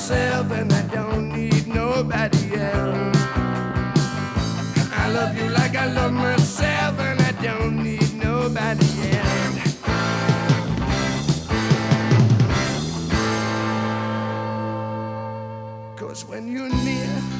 myself and I don't need nobody else. I love you like I love myself and I don't need nobody else. When you're near,